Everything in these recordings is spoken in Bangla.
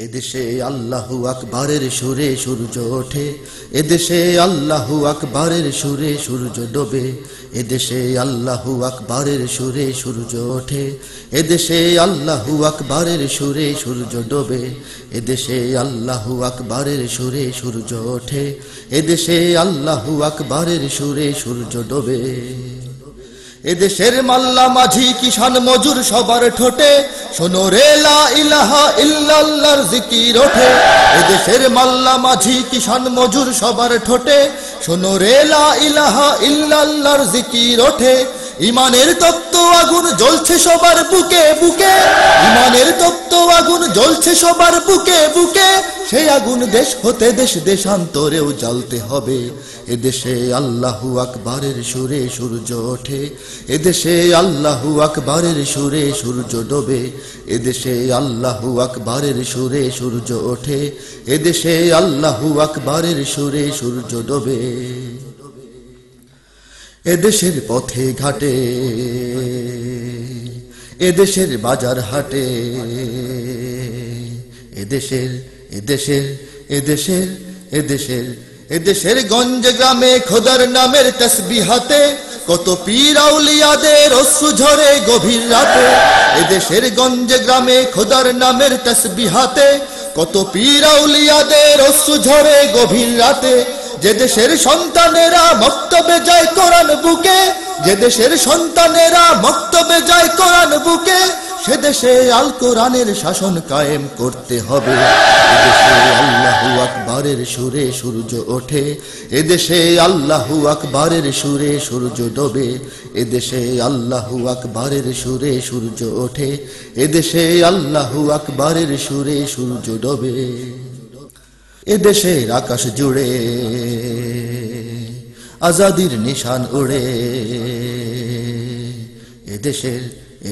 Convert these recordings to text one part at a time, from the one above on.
এদেশে আল্লাহু আকবরের সুরে সূর্য ওঠে, এদেশে আল্লাহু আকবরের সুরে সূর্য ডোবে, এদেশে আল্লাহু আকবরের সুরে সূর্য ওঠে, এদেশে আল্লাহু আকবরের সুরে সূর্য ডোবে, এদেশে আল্লাহু আকবরের সুরে সূর্য ওঠে, এদেশে আল্লাহু আকবরের সুরে সূর্য ডোবে। এদেশের মাল্লা মাঝি কিষান মজুর সবার ঠোঁটে, শোনো রে ইলাহা ইল্লাল্লাহর জিকির ওঠে। এদেশের মাল্লা মাঝি কিষান মজুর সবার ঠোঁটে, শোনো রে ইলাহা ইল্লাল্লাহর জিকির ওঠে। ইমানের তত্ত্ব আগুন জ্বলছে সবার বুকে বুকে। ইমানের তত্ত্ব আগুন জ্বলছে সবার বুকে বুকে। সেই আগুন দেশ হতে দেশ দেশান্তরেও জ্বালতে হবে। এদেশে আল্লাহু আকবরের সুরে সূর্য ওঠে। এদেশে আল্লাহু আকবরের সুরে সূর্য ডোবে। এদেশে আল্লাহু আকবরের সুরে সূর্য ওঠে। এদেশে আল্লাহু আকবরের সুরে সূর্য ডোবে। এদেশের পথে ঘাটে, এদেশের বাজার হাটে, এদেশের এদেশের এদেশের এদেশের এদেশের গঞ্জ গ্রামে খোদার নামের তসবিহাতে কত পীর আউলিয়াদের অশ্রু ঝরে গভীর রাতে, এদেশের গঞ্জ গ্রামে খোদার নামের তসবিহাতে কত পীর আউলিয়াদের অশ্রু ঝরে গভীর রাতে, যে দেশের সন্তানেরা মক্তবে যে দেশের সন্তানেরা মক্তবে যায় কোরআন বুকে, সে দেশে আল কোরআনের শাসন কায়েম করতে হবে। আকবরের সুরে সূর্য ওঠে এদেশে আল্লাহু আকবরের সুরে সূর্য ডোবে এদেশে আল্লাহু আকবরের সুরে সূর্য ওঠে এদেশে আল্লাহু আকবরের সুরে সূর্য ডোবে। এদেশের আকাশ জুড়ে আজাদির নিশান উড়ে এদেশের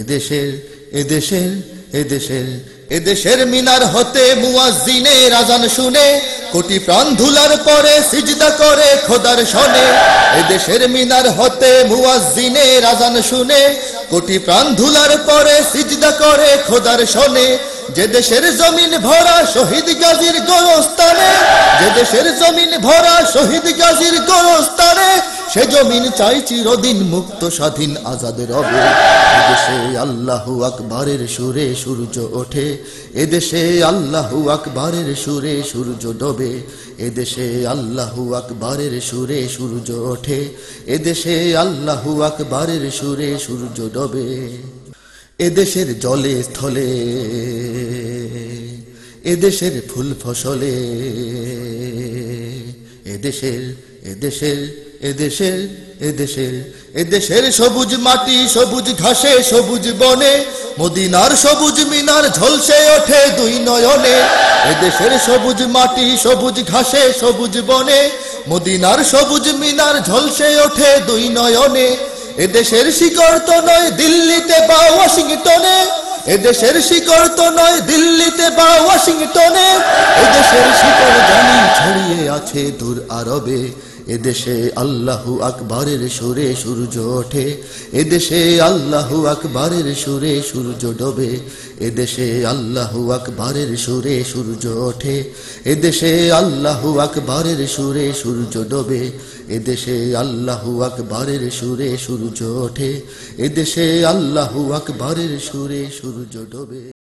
এদেশের এদেশের এদেশের এদেশের মিনার হতে মুয়াজ্জিনের রাজান শুনে, কোটি প্রাণ ধুলার পরে সিজদা করে খোদার শনে এদেশের মিনার হতে মুয়াজ্জিনের রাজান শুনে, কোটি প্রাণ ধুলার পরে সিজদা করে খোদার শোনে যে দেশের জমিন ভরা শহীদ গাজীর গোরস্তানে যে দেশের জমিন ভরা শহীদ গাজীর গোরস্তানে সে জমিন চাই চিরদিন মুক্ত স্বাধীন আজাদ রবে এদেশে আল্লাহু আকবরের সুরে সূর্য ওঠে, এদেশে আল্লাহু আকবরের সুরে সূর্য ডোবে, এদেশে আল্লাহু আকবরের সুরে সূর্য ওঠে, এদেশে আল্লাহু আকবরের সুরে সূর্য ডোবে। এদেশের জলে, স্থলে, এদেশের ফুল ফসলে, এদেশের এদেশের এদেশের এদেশের এদেশের সবুজ মাটি, সবুজ ঘাসে, সবুজ বনে, মদিনার সবুজ মিনার ঝলসে ওঠে দুই নয়নে, এদেশের সবুজ মাটি, সবুজ ঘাসে, সবুজ বনে, মদিনার সবুজ মিনার ঝলসে ওঠে দুই নয়নে এদেশের শিকড় তো নয় দিল্লিতে বা ওয়াশিংটনে। এদেশের শিকড় তো নয় দিল্লিতে বা ওয়াশিংটনে। এদেশের শিকড় জানি ছড়িয়ে আছে দূর আরবে। এদেশে আল্লাহু আকবরের সুরে সূর্য ওঠে, এদেশে আল্লাহু আকবরের সুরে সূর্য ডোবে, এদেশে আল্লাহু আকবরের সুরে সূর্য ওঠে, এদেশে আল্লাহু আকবরের সুরে সূর্য ডোবে, এদেশে আল্লাহু আকবরের সুরে সূর্য ওঠে, এদেশে আল্লাহু আকবরের সুরে সূর্য ডোবে।